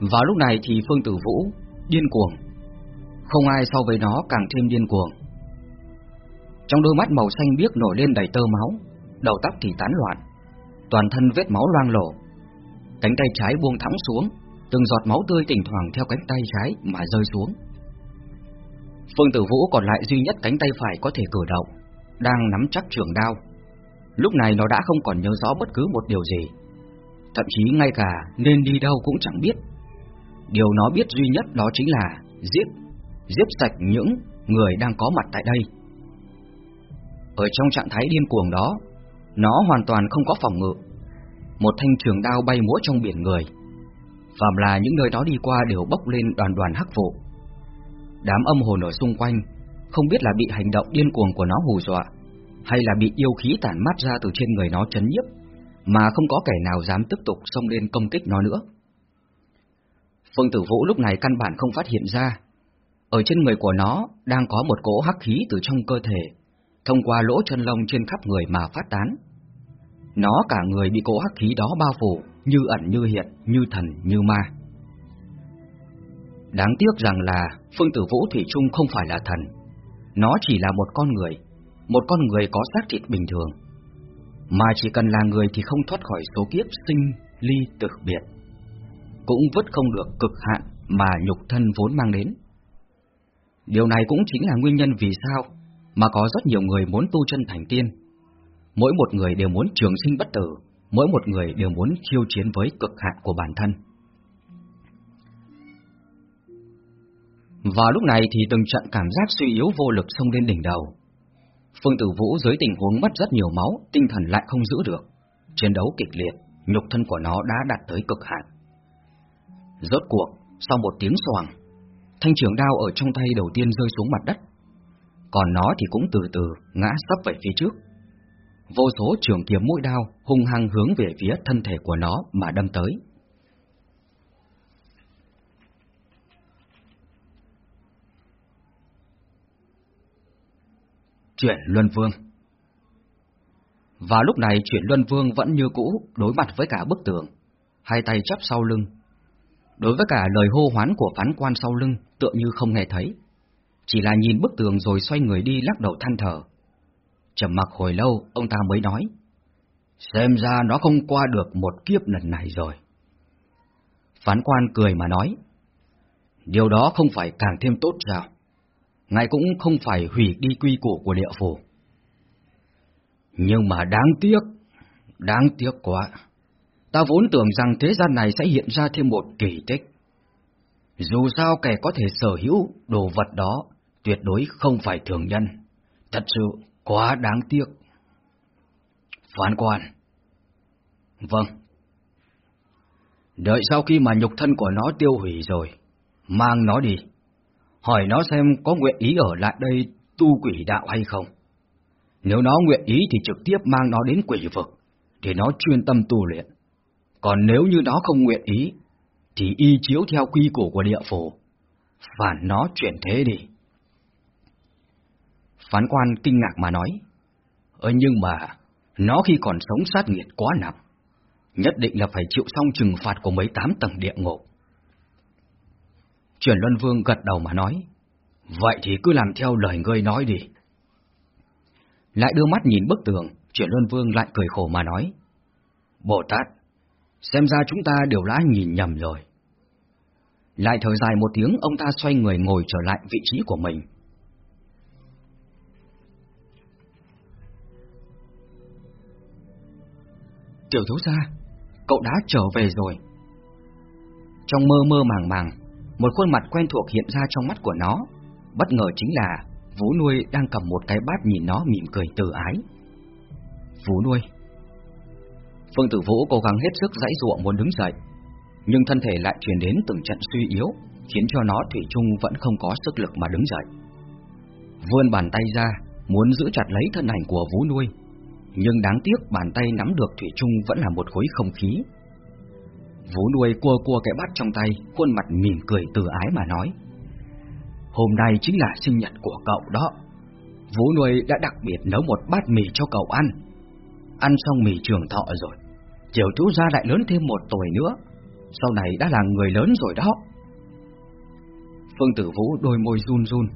Vào lúc này thì Phương Tử Vũ điên cuồng, không ai so với nó càng thêm điên cuồng. Trong đôi mắt màu xanh biếc nổi lên đầy tơ máu, đầu tóc thì tán loạn, toàn thân vết máu loang lổ. Cánh tay trái buông thõng xuống, từng giọt máu tươi thỉnh thoảng theo cánh tay trái mà rơi xuống. Phương Tử Vũ còn lại duy nhất cánh tay phải có thể cử động, đang nắm chắc trường đao. Lúc này nó đã không còn nhớ rõ bất cứ một điều gì, thậm chí ngay cả nên đi đâu cũng chẳng biết. Điều nó biết duy nhất đó chính là giết, giết sạch những người đang có mặt tại đây. Ở trong trạng thái điên cuồng đó, nó hoàn toàn không có phòng ngự. Một thanh trường đao bay múa trong biển người. Phạm là những nơi đó đi qua đều bốc lên đoàn đoàn hắc vụ. Đám âm hồn ở xung quanh không biết là bị hành động điên cuồng của nó hù dọa, hay là bị yêu khí tản mát ra từ trên người nó chấn nhiếp, mà không có kẻ nào dám tiếp tục xông lên công kích nó nữa. Phương Tử Vũ lúc này căn bản không phát hiện ra, ở trên người của nó đang có một cỗ hắc khí từ trong cơ thể, thông qua lỗ chân lông trên khắp người mà phát tán. Nó cả người bị cỗ hắc khí đó bao phủ, như ẩn như hiện, như thần như ma. Đáng tiếc rằng là Phương Tử Vũ Thủy Trung không phải là thần, nó chỉ là một con người, một con người có xác thịt bình thường, mà chỉ cần là người thì không thoát khỏi số kiếp sinh ly tử biệt, cũng vứt không được cực hạn mà nhục thân vốn mang đến. Điều này cũng chính là nguyên nhân vì sao mà có rất nhiều người muốn tu chân thành tiên. Mỗi một người đều muốn trường sinh bất tử, mỗi một người đều muốn khiêu chiến với cực hạn của bản thân. Và lúc này thì từng trận cảm giác suy yếu vô lực xông lên đỉnh đầu. Phương Tử Vũ dưới tình huống mất rất nhiều máu, tinh thần lại không giữ được. Chiến đấu kịch liệt, nhục thân của nó đã đạt tới cực hạn. Rốt cuộc, sau một tiếng xoàng, thanh trường đao ở trong tay đầu tiên rơi xuống mặt đất. Còn nó thì cũng từ từ ngã sấp về phía trước. Vô số trường kiếm mũi đao hung hăng hướng về phía thân thể của nó mà đâm tới. Chuyển Luân Vương Và lúc này chuyện Luân Vương vẫn như cũ đối mặt với cả bức tường, hai tay chắp sau lưng. Đối với cả lời hô hoán của phán quan sau lưng tựa như không nghe thấy, chỉ là nhìn bức tường rồi xoay người đi lắc đầu than thở. Trầm mặc hồi lâu, ông ta mới nói, xem ra nó không qua được một kiếp lần này rồi. Phán quan cười mà nói, điều đó không phải càng thêm tốt sao? ngài cũng không phải hủy đi quy củ của địa phủ. Nhưng mà đáng tiếc, đáng tiếc quá. Ta vốn tưởng rằng thế gian này sẽ hiện ra thêm một kỳ tích. Dù sao kẻ có thể sở hữu đồ vật đó tuyệt đối không phải thường nhân. Thật sự quá đáng tiếc. Phán quan. Vâng. Đợi sau khi mà nhục thân của nó tiêu hủy rồi, mang nó đi hỏi nó xem có nguyện ý ở lại đây tu quỷ đạo hay không. Nếu nó nguyện ý thì trực tiếp mang nó đến quỷ vực, để nó chuyên tâm tu luyện. Còn nếu như nó không nguyện ý, thì y chiếu theo quy củ của địa phủ, phản nó chuyển thế đi. Phán quan kinh ngạc mà nói, ơ nhưng mà, nó khi còn sống sát nghiệt quá nặng, nhất định là phải chịu xong trừng phạt của mấy tám tầng địa ngục. Chuyển Luân Vương gật đầu mà nói, vậy thì cứ làm theo lời ngươi nói đi. Lại đưa mắt nhìn bức tường, Chuyển Luân Vương lại cười khổ mà nói, Bồ Tát, xem ra chúng ta đều đã nhìn nhầm rồi. Lại thở dài một tiếng, ông ta xoay người ngồi trở lại vị trí của mình. Tiểu thiếu gia, cậu đã trở về rồi. Trong mơ mơ màng màng, một khuôn mặt quen thuộc hiện ra trong mắt của nó, bất ngờ chính là Vũ Nuôi đang cầm một cái bát nhìn nó mỉm cười từ ái. Vũ Nuôi Phương Tử Vũ cố gắng hết sức dãy ruộng muốn đứng dậy, nhưng thân thể lại truyền đến từng trận suy yếu, khiến cho nó thủy chung vẫn không có sức lực mà đứng dậy. Vươn bàn tay ra, muốn giữ chặt lấy thân ảnh của Vũ Nuôi, nhưng đáng tiếc bàn tay nắm được thủy chung vẫn là một khối không khí, Vũ nuôi cua cua cái bát trong tay, khuôn mặt mỉm cười từ ái mà nói. Hôm nay chính là sinh nhật của cậu đó. Vũ nuôi đã đặc biệt nấu một bát mì cho cậu ăn. Ăn xong mì trường thọ rồi, chiều chú ra lại lớn thêm một tuổi nữa. sau này đã là người lớn rồi đó. Phương Tử Vũ đôi môi run run.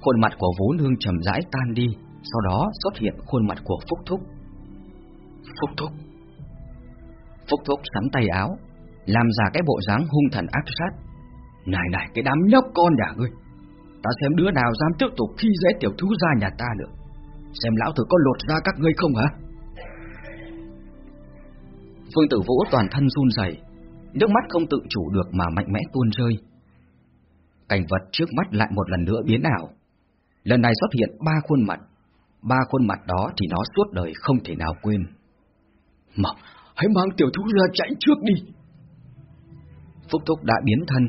Khuôn mặt của Vũ Nương trầm rãi tan đi, sau đó xuất hiện khuôn mặt của Phúc Thúc. Phúc Thúc. Phúc Thúc sắn tay áo, làm ra cái bộ dáng hung thần áp sát. Này này, cái đám nhóc con nhà ngươi, ta xem đứa nào dám tiếp tục khi dễ tiểu thú ra nhà ta nữa. Xem lão tử có lột ra các ngươi không hả? Phương Tử Vũ toàn thân run rẩy, nước mắt không tự chủ được mà mạnh mẽ tuôn rơi. Cảnh vật trước mắt lại một lần nữa biến ảo. Lần này xuất hiện ba khuôn mặt, ba khuôn mặt đó thì nó suốt đời không thể nào quên. Mà, hãy mang tiểu thú ra chạy trước đi. Phúc Thúc đã biến thân,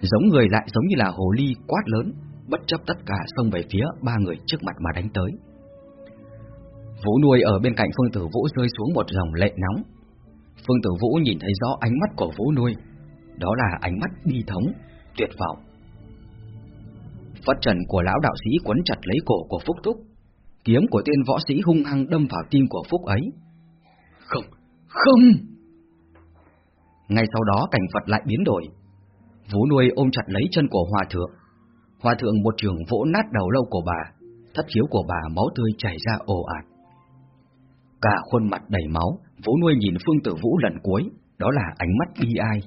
giống người lại giống như là hồ ly quát lớn, bất chấp tất cả xông về phía ba người trước mặt mà đánh tới. Vũ nuôi ở bên cạnh Phương Tử Vũ rơi xuống một dòng lệ nóng. Phương Tử Vũ nhìn thấy rõ ánh mắt của Vũ nuôi, đó là ánh mắt bi thống, tuyệt vọng. Phất trần của lão đạo sĩ quấn chặt lấy cổ của Phúc túc kiếm của tên võ sĩ hung hăng đâm vào tim của Phúc ấy. Không, không! Ngay sau đó cảnh Phật lại biến đổi. Vũ nuôi ôm chặt lấy chân của Hòa Thượng. Hòa Thượng một trường vỗ nát đầu lâu của bà, thất khiếu của bà máu tươi chảy ra ồ ạt. Cả khuôn mặt đầy máu, Vũ nuôi nhìn Phương Tử Vũ lần cuối, đó là ánh mắt bi ai.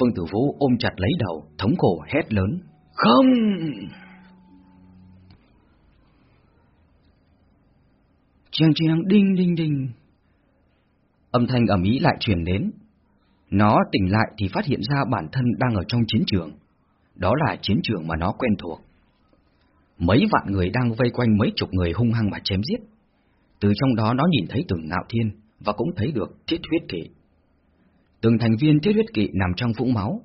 Phương Tử Vũ ôm chặt lấy đầu, thống khổ hét lớn. Không! Chiang chiang đinh đinh đinh. Âm thanh ầm ĩ lại truyền đến. Nó tỉnh lại thì phát hiện ra bản thân đang ở trong chiến trường. Đó là chiến trường mà nó quen thuộc. Mấy vạn người đang vây quanh mấy chục người hung hăng mà chém giết. Từ trong đó nó nhìn thấy Tưởng ngạo thiên và cũng thấy được thiết huyết kỵ. Từng thành viên thiết huyết kỵ nằm trong vũng máu.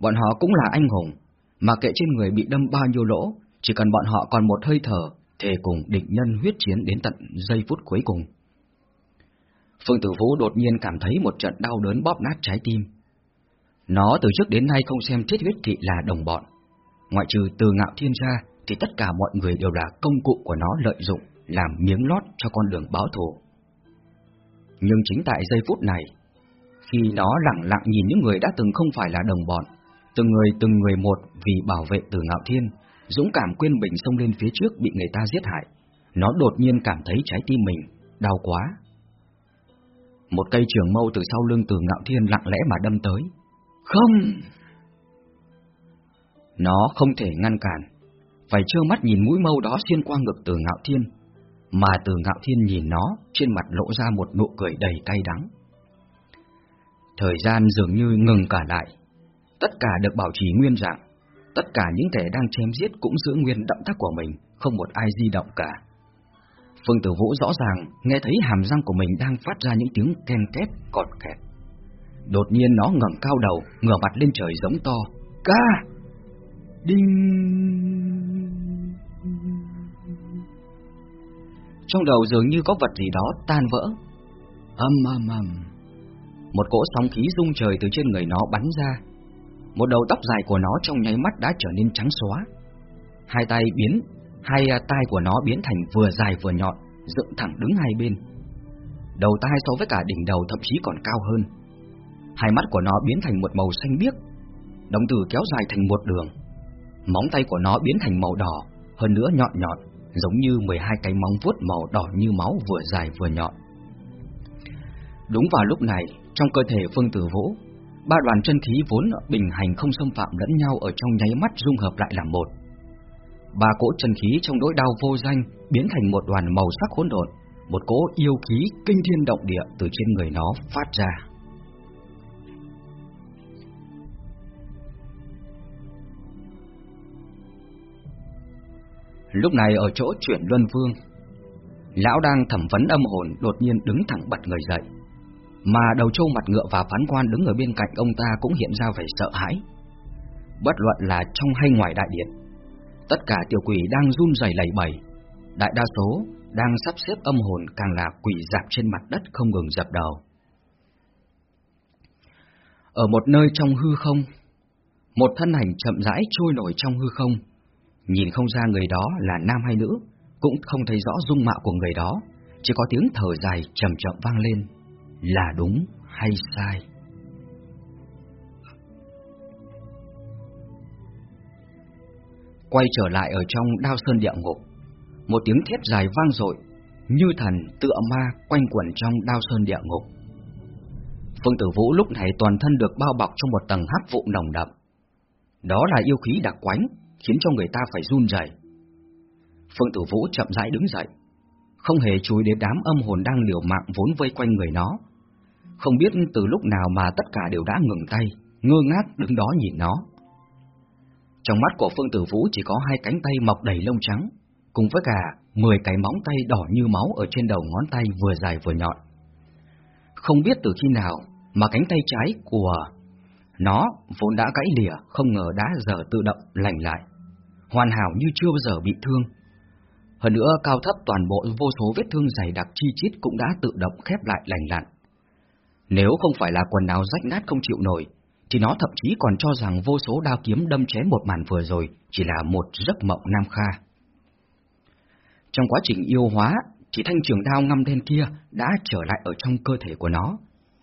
Bọn họ cũng là anh hùng, mà kệ trên người bị đâm bao nhiêu lỗ, chỉ cần bọn họ còn một hơi thở, thề cùng địch nhân huyết chiến đến tận giây phút cuối cùng. Phương Tử Vũ đột nhiên cảm thấy một trận đau đớn bóp nát trái tim. Nó từ trước đến nay không xem thiết huyết kỵ là đồng bọn. Ngoại trừ từ ngạo thiên ra, thì tất cả mọi người đều là công cụ của nó lợi dụng, làm miếng lót cho con đường báo thù. Nhưng chính tại giây phút này, khi nó lặng lặng nhìn những người đã từng không phải là đồng bọn, từng người từng người một vì bảo vệ từ ngạo thiên, dũng cảm quên bình xông lên phía trước bị người ta giết hại, nó đột nhiên cảm thấy trái tim mình đau quá. Một cây trường mâu từ sau lưng từ ngạo thiên lặng lẽ mà đâm tới. Không! Nó không thể ngăn cản, phải trơ mắt nhìn mũi mâu đó xuyên qua ngực từ ngạo thiên, mà từ ngạo thiên nhìn nó, trên mặt lộ ra một nụ cười đầy cay đắng. Thời gian dường như ngừng cả lại, tất cả được bảo trì nguyên dạng, tất cả những kẻ đang chém giết cũng giữ nguyên động tác của mình, không một ai di động cả. Phương Tử Vũ rõ ràng nghe thấy hàm răng của mình đang phát ra những tiếng ken két cọt kẹt. Đột nhiên nó ngẩng cao đầu, ngửa mặt lên trời giống to. Ca! Đinh! Trong đầu dường như có vật gì đó tan vỡ. Âm âm âm. Một cỗ sóng khí rung trời từ trên người nó bắn ra. Một đầu tóc dài của nó trong nháy mắt đã trở nên trắng xóa. Hai tay biến, hai à, tay của nó biến thành vừa dài vừa nhọn, dựng thẳng đứng hai bên. Đầu tai so với cả đỉnh đầu thậm chí còn cao hơn. Hai mắt của nó biến thành một màu xanh biếc, đồng tử kéo dài thành một đường. Móng tay của nó biến thành màu đỏ, hơn nữa nhọn nhọn, giống như 12 cái móng vuốt màu đỏ như máu vừa dài vừa nhọn. Đúng vào lúc này, trong cơ thể Phương Tử Vũ, ba đoàn chân khí vốn bình hành không xâm phạm lẫn nhau ở trong nháy mắt dung hợp lại làm một. Ba cỗ chân khí trong nỗi đau vô danh biến thành một đoàn màu sắc hỗn độn, một cỗ yêu khí kinh thiên động địa từ trên người nó phát ra. Lúc này ở chỗ chuyển luân vương, lão đang thẩm vấn âm hồn đột nhiên đứng thẳng bật người dậy, mà đầu trâu mặt ngựa và phán quan đứng ở bên cạnh ông ta cũng hiện ra vẻ sợ hãi. Bất luận là trong hay ngoài đại điện, tất cả tiểu quỷ đang run rẩy lầy bầy đại đa số đang sắp xếp âm hồn càng là quỷ dạp trên mặt đất không ngừng dập đầu. Ở một nơi trong hư không, một thân ảnh chậm rãi trôi nổi trong hư không, nhìn không ra người đó là nam hay nữ, cũng không thấy rõ dung mạo của người đó, chỉ có tiếng thở dài trầm chậm vang lên, là đúng hay sai. Quay trở lại ở trong đao sơn địa ngục, một tiếng thét dài vang dội, như thần tựa ma quanh quẩn trong đao sơn địa ngục. Phương Tử Vũ lúc này toàn thân được bao bọc trong một tầng hấp vụ nồng đậm. Đó là yêu khí đặc quánh khiến cho người ta phải run rẩy. Phương Tử Vũ chậm rãi đứng dậy, không hề chú ý đến đám âm hồn đang liều mạng vốn vây quanh người nó. Không biết từ lúc nào mà tất cả đều đã ngừng tay, ngơ ngác đứng đó nhìn nó. Trong mắt của Phương Tử Vũ chỉ có hai cánh tay mọc đầy lông trắng, cùng với cả 10 cái móng tay đỏ như máu ở trên đầu ngón tay vừa dài vừa nhọn. Không biết từ khi nào mà cánh tay trái của nó vốn đã gãy lìa, không ngờ đã giờ tự động lành lại, hoàn hảo như chưa bao giờ bị thương. Hơn nữa cao thấp toàn bộ vô số vết thương dày đặc chi chít cũng đã tự động khép lại lành lặn. Nếu không phải là quần áo rách nát không chịu nổi, thì nó thậm chí còn cho rằng vô số đao kiếm đâm chém một màn vừa rồi chỉ là một giấc mộng nam kha. Trong quá trình yêu hóa, chỉ thanh trường đao ngăm đen kia đã trở lại ở trong cơ thể của nó,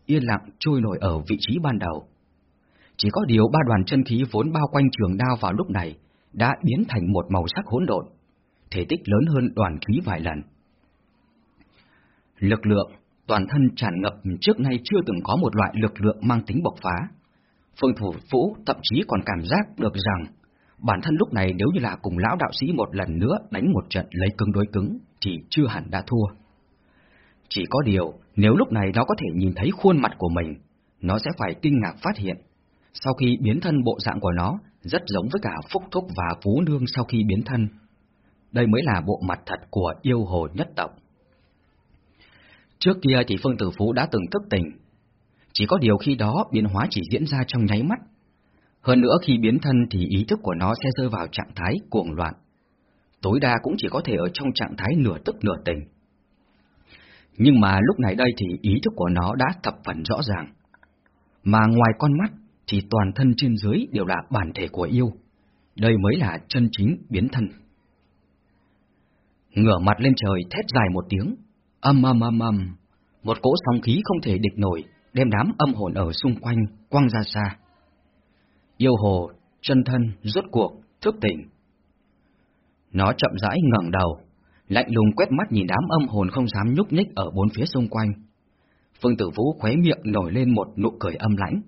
yên lặng trôi nổi ở vị trí ban đầu. Chỉ có điều ba đoàn chân khí vốn bao quanh trường đao vào lúc này đã biến thành một màu sắc hỗn độn, thể tích lớn hơn đoàn khí vài lần. Lực lượng toàn thân tràn ngập trước nay chưa từng có một loại lực lượng mang tính bộc phá. Phương Thủ Vũ thậm chí còn cảm giác được rằng bản thân lúc này nếu như là cùng lão đạo sĩ một lần nữa đánh một trận lấy cứng đối cứng thì chưa hẳn đã thua. Chỉ có điều, nếu lúc này nó có thể nhìn thấy khuôn mặt của mình, nó sẽ phải kinh ngạc phát hiện. Sau khi biến thân bộ dạng của nó rất giống với cả Phúc Thúc và Phú Nương sau khi biến thân. Đây mới là bộ mặt thật của yêu hồ nhất tộc. Trước kia thì Phương Tử Phú đã từng thức tỉnh. Chỉ có điều khi đó biến hóa chỉ diễn ra trong nháy mắt. Hơn nữa khi biến thân thì ý thức của nó sẽ rơi vào trạng thái cuồng loạn. Tối đa cũng chỉ có thể ở trong trạng thái nửa tức nửa tình. Nhưng mà lúc này đây thì ý thức của nó đã thập phần rõ ràng. Mà ngoài con mắt thì toàn thân trên dưới đều là bản thể của yêu. Đây mới là chân chính biến thân. Ngửa mặt lên trời thét dài một tiếng, âm âm âm âm, một cỗ sóng khí không thể địch nổi, đem đám âm hồn ở xung quanh quăng ra xa. Yêu hồ, chân thân, rốt cuộc, thức tỉnh. Nó chậm rãi ngẩng đầu, lạnh lùng quét mắt nhìn đám âm hồn không dám nhúc nhích ở bốn phía xung quanh. Phương Tử Vũ khóe miệng nổi lên một nụ cười âm lãnh.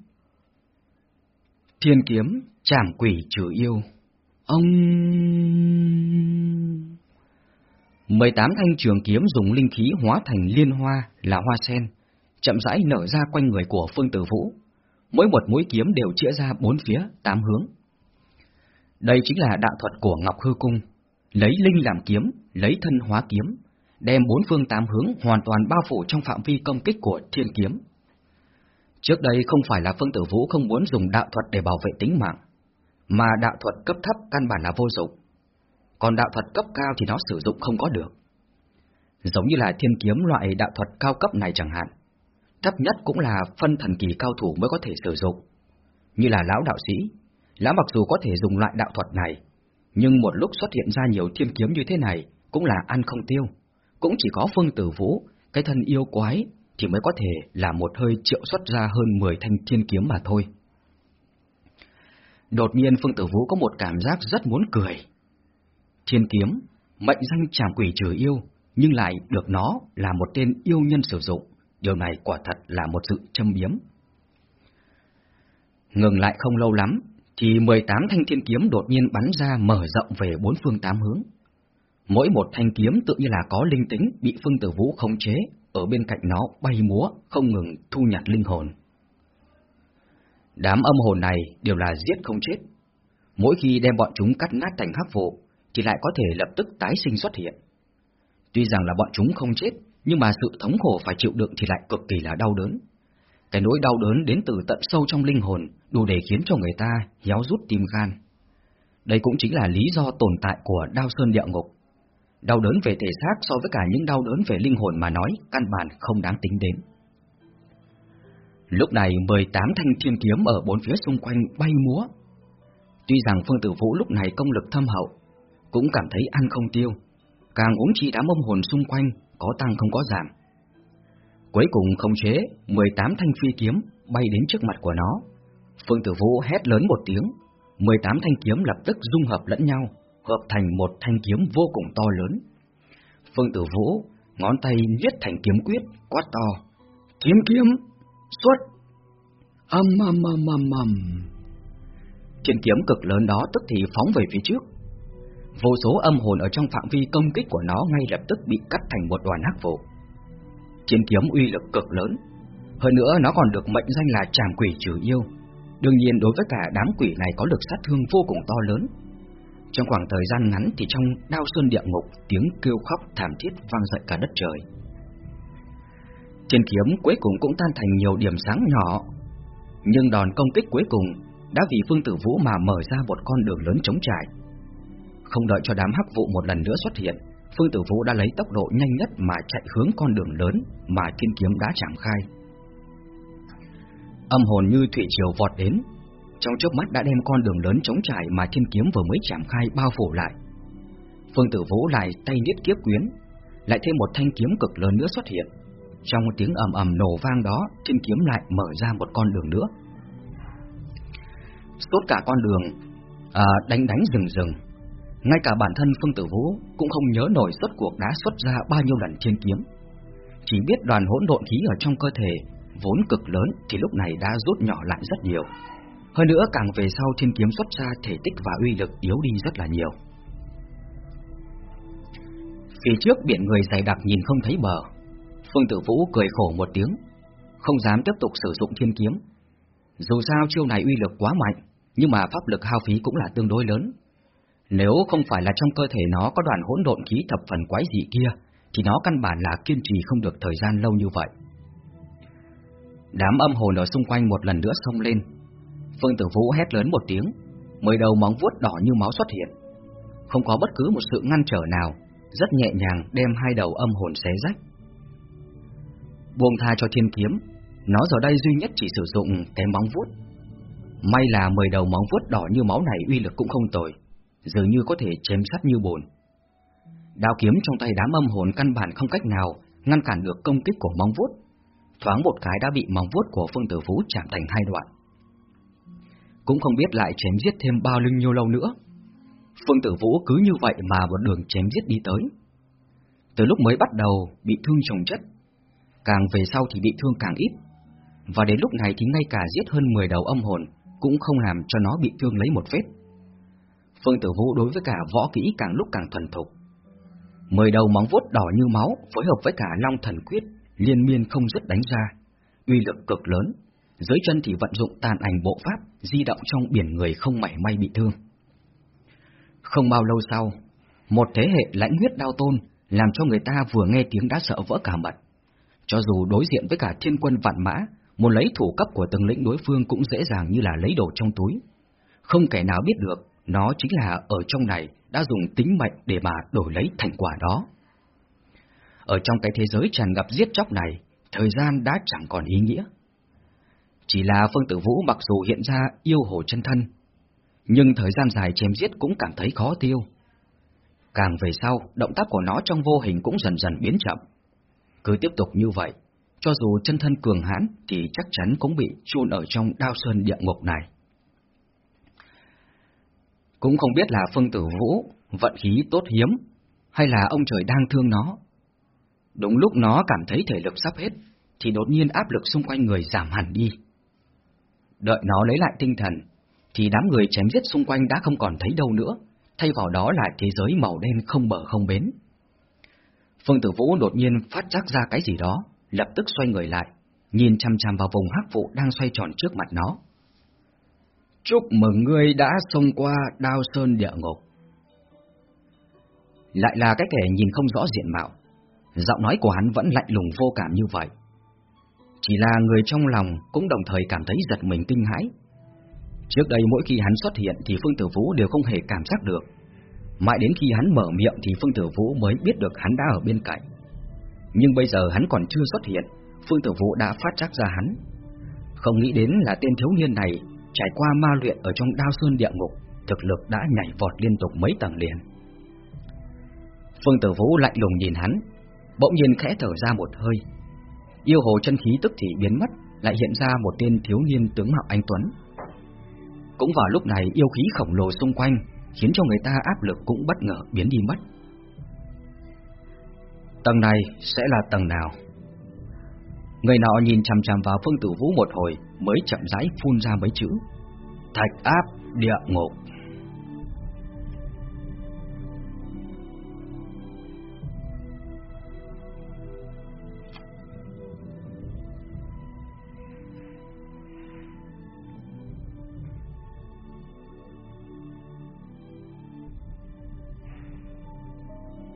Thiên kiếm, trảm quỷ trừ yêu. Ông... 18 thanh trường kiếm dùng linh khí hóa thành liên hoa là hoa sen, chậm rãi nở ra quanh người của Phương Tử Vũ. Mỗi một mũi kiếm đều chĩa ra bốn phía, tám hướng. Đây chính là đạo thuật của Ngọc Hư Cung, lấy linh làm kiếm, lấy thân hóa kiếm, đem bốn phương tám hướng hoàn toàn bao phủ trong phạm vi công kích của thiên kiếm. Trước đây không phải là Phương Tử Vũ không muốn dùng đạo thuật để bảo vệ tính mạng, mà đạo thuật cấp thấp căn bản là vô dụng, còn đạo thuật cấp cao thì nó sử dụng không có được. Giống như là thiên kiếm loại đạo thuật cao cấp này chẳng hạn, thấp nhất cũng là phân thần kỳ cao thủ mới có thể sử dụng. Như là lão đạo sĩ, lão mặc dù có thể dùng loại đạo thuật này, nhưng một lúc xuất hiện ra nhiều thiên kiếm như thế này cũng là ăn không tiêu. Cũng chỉ có Phương Tử Vũ, cái thân yêu quái, thì mới có thể là một hơi triệu xuất ra hơn 10 thanh thiên kiếm mà thôi. Đột nhiên Phương Tử Vũ có một cảm giác rất muốn cười. Thiên kiếm, mệnh danh trảm quỷ trừ yêu, nhưng lại được nó là một tên yêu nhân sử dụng. Điều này quả thật là một sự châm biếm. Ngừng lại không lâu lắm, thì 18 thanh thiên kiếm đột nhiên bắn ra mở rộng về bốn phương tám hướng. Mỗi một thanh kiếm tự như là có linh tính bị Phương Tử Vũ khống chế, ở bên cạnh nó bay múa, không ngừng thu nhặt linh hồn. Đám âm hồn này đều là giết không chết. Mỗi khi đem bọn chúng cắt nát thành hắc vụ, thì lại có thể lập tức tái sinh xuất hiện. Tuy rằng là bọn chúng không chết, nhưng mà sự thống khổ phải chịu đựng thì lại cực kỳ là đau đớn. Cái nỗi đau đớn đến từ tận sâu trong linh hồn, đủ để khiến cho người ta héo rút tim gan. Đây cũng chính là lý do tồn tại của đao sơn địa ngục. Đau đớn về thể xác so với cả những đau đớn về linh hồn mà nói, căn bản không đáng tính đến. Lúc này 18 thanh thiên kiếm ở bốn phía xung quanh bay múa. Tuy rằng Phương Tử Vũ lúc này công lực thâm hậu, cũng cảm thấy ăn không tiêu, càng uống chi đám âm hồn xung quanh có tăng không có giảm. Cuối cùng không chế 18 thanh phi kiếm bay đến trước mặt của nó. Phương Tử Vũ hét lớn một tiếng, 18 thanh kiếm lập tức dung hợp lẫn nhau, hợp thành một thanh kiếm vô cùng to lớn. Phương Tử Vũ ngón tay viết thành kiếm quyết, quát to. Kiếm kiếm, xuất! Âm âm âm âm âm. Trên kiếm cực lớn đó tức thì phóng về phía trước. Vô số âm hồn ở trong phạm vi công kích của nó ngay lập tức bị cắt thành một đoàn hắc vụ. Chiến kiếm uy lực cực lớn, hơn nữa nó còn được mệnh danh là trảm quỷ trừ yêu. Đương nhiên đối với cả đám quỷ này có lực sát thương vô cùng to lớn. Trong khoảng thời gian ngắn thì trong đao sơn địa ngục tiếng kêu khóc thảm thiết vang dậy cả đất trời. Trên kiếm cuối cùng cũng tan thành nhiều điểm sáng nhỏ, nhưng đòn công kích cuối cùng đã vì Phương Tử Vũ mà mở ra một con đường lớn trống trải. Không đợi cho đám hắc vụ một lần nữa xuất hiện, Phương Tử Vũ đã lấy tốc độ nhanh nhất mà chạy hướng con đường lớn mà thiên kiếm đã chạm khai. Âm hồn như thủy triều vọt đến, trong chớp mắt đã đem con đường lớn trống trải mà thiên kiếm vừa mới chạm khai bao phủ lại. Phương Tử Vũ lại tay niết kiếp quyến, lại thêm một thanh kiếm cực lớn nữa xuất hiện. Trong tiếng ầm ầm nổ vang đó, thiên kiếm lại mở ra một con đường nữa. Suốt cả con đường, à, đánh đánh rừng rừng, ngay cả bản thân Phương Tử Vũ cũng không nhớ nổi suốt cuộc đã xuất ra bao nhiêu lần thiên kiếm. Chỉ biết đoàn hỗn độn khí ở trong cơ thể vốn cực lớn thì lúc này đã rút nhỏ lại rất nhiều. Hơn nữa càng về sau thiên kiếm xuất ra thể tích và uy lực yếu đi rất là nhiều. Phía trước biển người dày đặc nhìn không thấy bờ, Phương Tử Vũ cười khổ một tiếng, không dám tiếp tục sử dụng thiên kiếm. Dù sao chiêu này uy lực quá mạnh, nhưng mà pháp lực hao phí cũng là tương đối lớn, nếu không phải là trong cơ thể nó có đoàn hỗn độn khí thập phần quái dị kia, thì nó căn bản là kiên trì không được thời gian lâu như vậy. Đám âm hồn ở xung quanh một lần nữa xông lên. Phương Tử Vũ hét lớn một tiếng, mười đầu móng vuốt đỏ như máu xuất hiện. Không có bất cứ một sự ngăn trở nào, rất nhẹ nhàng đem hai đầu âm hồn xé rách. Buông tha cho thiên kiếm, nó giờ đây duy nhất chỉ sử dụng cái móng vuốt. May là mười đầu móng vuốt đỏ như máu này uy lực cũng không tồi dường như có thể chém sắt như bồn. Đao kiếm trong tay đám âm hồn căn bản không cách nào ngăn cản được công kích của móng vuốt. Thoáng một cái đã bị móng vuốt của Phương Tử Vũ chạm thành hai đoạn. Cũng không biết lại chém giết thêm bao lưng nhiêu lâu nữa. Phương Tử Vũ cứ như vậy mà một đường chém giết đi tới. Từ lúc mới bắt đầu bị thương chồng chất, càng về sau thì bị thương càng ít. Và đến lúc này thì ngay cả giết hơn 10 đầu âm hồn cũng không làm cho nó bị thương lấy một vết. Phương Tử Vũ đối với cả võ kỹ càng lúc càng thuần thục. Mười đầu móng vuốt đỏ như máu phối hợp với cả Long Thần Quyết liên miên không dứt đánh ra, uy lực cực lớn. Dưới chân thì vận dụng tàn ảnh bộ pháp di động trong biển người không mảy may bị thương. Không bao lâu sau, một thế hệ lãnh huyết đao tôn làm cho người ta vừa nghe tiếng đã sợ vỡ cả mật. Cho dù đối diện với cả thiên quân vạn mã, muốn lấy thủ cấp của từng lĩnh đối phương cũng dễ dàng như là lấy đồ trong túi. Không kẻ nào biết được nó chính là ở trong này đã dùng tính mệnh để mà đổi lấy thành quả đó. Ở trong cái thế giới tràn ngập giết chóc này, thời gian đã chẳng còn ý nghĩa. Chỉ là Phương Tử Vũ mặc dù hiện ra yêu hồ chân thân, nhưng thời gian dài chém giết cũng cảm thấy khó tiêu. Càng về sau, động tác của nó trong vô hình cũng dần dần biến chậm. Cứ tiếp tục như vậy, cho dù chân thân cường hãn thì chắc chắn cũng bị chôn ở trong đao sơn địa ngục này. Cũng không biết là Phương Tử Vũ vận khí tốt hiếm, hay là ông trời đang thương nó. Đúng lúc nó cảm thấy thể lực sắp hết, thì đột nhiên áp lực xung quanh người giảm hẳn đi. Đợi nó lấy lại tinh thần, thì đám người chém giết xung quanh đã không còn thấy đâu nữa, thay vào đó là thế giới màu đen không bờ không bến. Phương Tử Vũ đột nhiên phát giác ra cái gì đó, lập tức xoay người lại, nhìn chăm chăm vào vùng hắc vụ đang xoay tròn trước mặt nó. Chúc mừng ngươi đã xông qua đao sơn địa ngục. Lại là cái kẻ nhìn không rõ diện mạo, giọng nói của hắn vẫn lạnh lùng vô cảm như vậy. Chỉ là người trong lòng cũng đồng thời cảm thấy giật mình kinh hãi. Trước đây mỗi khi hắn xuất hiện thì Phương Tử Vũ đều không hề cảm giác được. Mãi đến khi hắn mở miệng thì Phương Tử Vũ mới biết được hắn đã ở bên cạnh. Nhưng bây giờ hắn còn chưa xuất hiện, Phương Tử Vũ đã phát giác ra hắn. Không nghĩ đến là tên thiếu niên này Trải qua ma luyện ở trong đao sơn địa ngục, thực lực đã nhảy vọt liên tục mấy tầng liền. Phương Tử Vũ lạnh lùng nhìn hắn, bỗng nhiên khẽ thở ra một hơi. Yêu hồ chân khí tức thì biến mất, lại hiện ra một tên thiếu niên tướng mạo anh tuấn. Cũng vào lúc này yêu khí khổng lồ xung quanh khiến cho người ta áp lực cũng bất ngờ biến đi mất. Tầng này sẽ là tầng nào? Người nọ nhìn chằm chằm vào Phương Tử Vũ một hồi mới chậm rãi phun ra mấy chữ. Thạch áp địa ngục.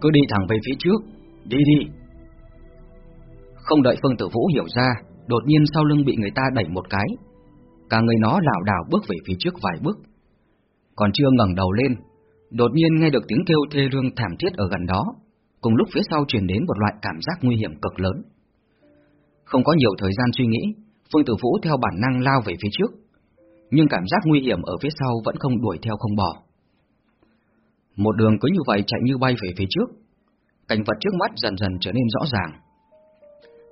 Cứ đi thẳng về phía trước, đi đi. Không đợi Phương Tử Vũ hiểu ra, đột nhiên sau lưng bị người ta đẩy một cái. Cả người nó lảo đảo bước về phía trước vài bước. Còn chưa ngẩng đầu lên, đột nhiên nghe được tiếng kêu thê lương thảm thiết ở gần đó, cùng lúc phía sau truyền đến một loại cảm giác nguy hiểm cực lớn. Không có nhiều thời gian suy nghĩ, Phương Tử Vũ theo bản năng lao về phía trước, nhưng cảm giác nguy hiểm ở phía sau vẫn không đuổi theo không bỏ. Một đường cứ như vậy chạy như bay về phía trước, cảnh vật trước mắt dần dần trở nên rõ ràng.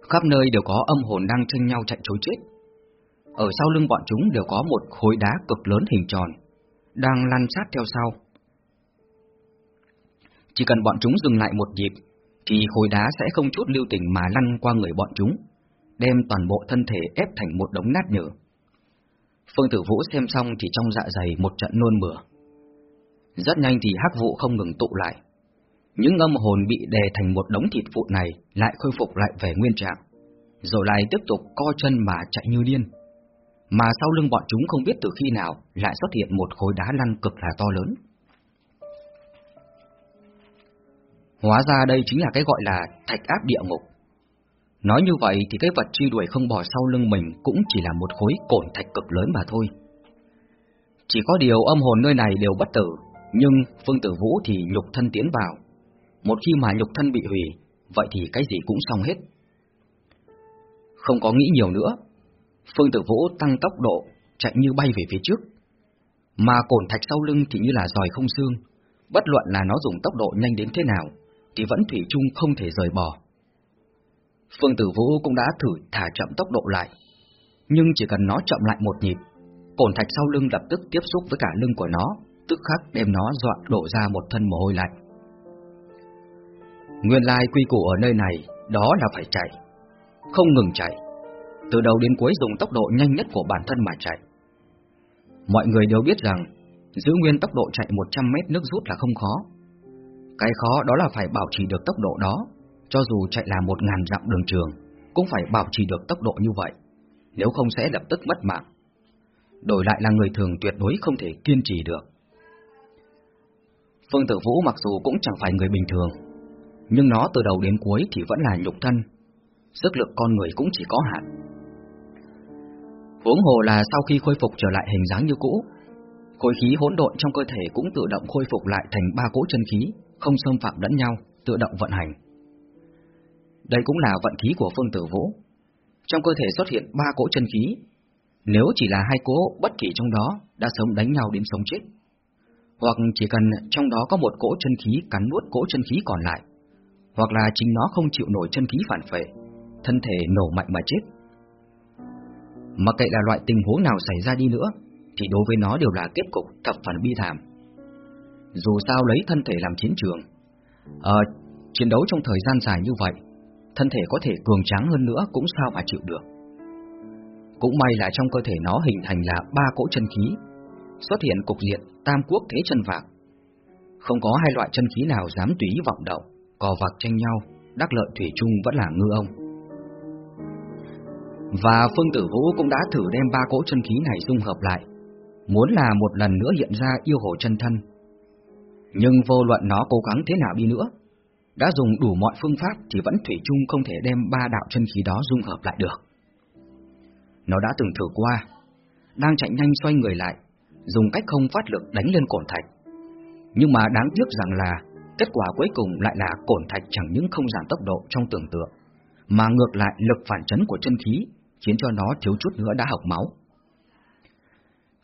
Khắp nơi đều có âm hồn đang tranh nhau chạy trối chết. Ở sau lưng bọn chúng đều có một khối đá cực lớn hình tròn, đang lăn sát theo sau. Chỉ cần bọn chúng dừng lại một nhịp, thì khối đá sẽ không chút lưu tình mà lăn qua người bọn chúng, đem toàn bộ thân thể ép thành một đống nát nhựa. Phương Tử Vũ xem xong thì trong dạ dày một trận nôn mửa. Rất nhanh thì hắc vụ không ngừng tụ lại. Những âm hồn bị đè thành một đống thịt vụ này lại khôi phục lại về nguyên trạng, rồi lại tiếp tục co chân mà chạy như điên. Mà sau lưng bọn chúng không biết từ khi nào lại xuất hiện một khối đá lăn cực là to lớn. Hóa ra đây chính là cái gọi là thạch áp địa ngục. Nói như vậy thì cái vật truy đuổi không bỏ sau lưng mình cũng chỉ là một khối cổn thạch cực lớn mà thôi. Chỉ có điều âm hồn nơi này đều bất tử, nhưng Phương Tử Vũ thì nhục thân tiến vào. Một khi mà nhục thân bị hủy, vậy thì cái gì cũng xong hết. Không có nghĩ nhiều nữa, Phương Tử Vũ tăng tốc độ, chạy như bay về phía trước. Mà cổn thạch sau lưng thì như là giòi không xương, bất luận là nó dùng tốc độ nhanh đến thế nào, thì vẫn thủy chung không thể rời bỏ. Phương Tử Vũ cũng đã thử thả chậm tốc độ lại, nhưng chỉ cần nó chậm lại một nhịp, cổn thạch sau lưng lập tức tiếp xúc với cả lưng của nó, tức khắc đem nó dọa đổ ra một thân mồ hôi lạnh. Nguyên lai quy củ ở nơi này, đó là phải chạy, không ngừng chạy, từ đầu đến cuối dùng tốc độ nhanh nhất của bản thân mà chạy. Mọi người đều biết rằng, giữ nguyên tốc độ chạy 100 mét nước rút là không khó. Cái khó đó là phải bảo trì được tốc độ đó, cho dù chạy là một ngàn dặm đường trường, cũng phải bảo trì được tốc độ như vậy, nếu không sẽ lập tức mất mạng. Đổi lại là người thường tuyệt đối không thể kiên trì được. Phương Tử Vũ mặc dù cũng chẳng phải người bình thường, nhưng nó từ đầu đến cuối thì vẫn là nhục thân, sức lực con người cũng chỉ có hạn. Huống hồ là sau khi khôi phục trở lại hình dáng như cũ, khối khí hỗn độn trong cơ thể cũng tự động khôi phục lại thành ba cỗ chân khí, không xâm phạm lẫn nhau, tự động vận hành. Đây cũng là vận khí của Phương Tử Vũ. Trong cơ thể xuất hiện ba cỗ chân khí, nếu chỉ là hai cỗ bất kỳ trong đó đã sớm đánh nhau đến sống chết. Hoặc chỉ cần trong đó có một cỗ chân khí cắn nuốt cỗ chân khí còn lại, hoặc là chính nó không chịu nổi chân khí phản phệ, thân thể nổ mạnh mà chết. Mà kệ là loại tình huống nào xảy ra đi nữa, thì đối với nó đều là kết cục thập phần bi thảm. Dù sao lấy thân thể làm chiến trường, ờ, chiến đấu trong thời gian dài như vậy, thân thể có thể cường tráng hơn nữa cũng sao mà chịu được. Cũng may là trong cơ thể nó hình thành là ba cỗ chân khí, xuất hiện cục diện tam quốc thế chân vạc. Không có hai loại chân khí nào dám tùy vọng động, cò vạc tranh nhau, đắc lợi thủy chung vẫn là ngư ông. Và Phương Tử Vũ cũng đã thử đem ba cỗ chân khí này dung hợp lại, muốn là một lần nữa hiện ra yêu hồ chân thân. Nhưng vô luận nó cố gắng thế nào đi nữa, đã dùng đủ mọi phương pháp thì vẫn thủy chung không thể đem ba đạo chân khí đó dung hợp lại được. Nó đã từng thử qua, đang chạy nhanh xoay người lại, dùng cách không phát lực đánh lên cổn thạch. Nhưng mà đáng tiếc rằng là kết quả cuối cùng lại là cổn thạch chẳng những không giảm tốc độ trong tưởng tượng, mà ngược lại lực phản chấn của chân khí khiến cho nó thiếu chút nữa đã học máu.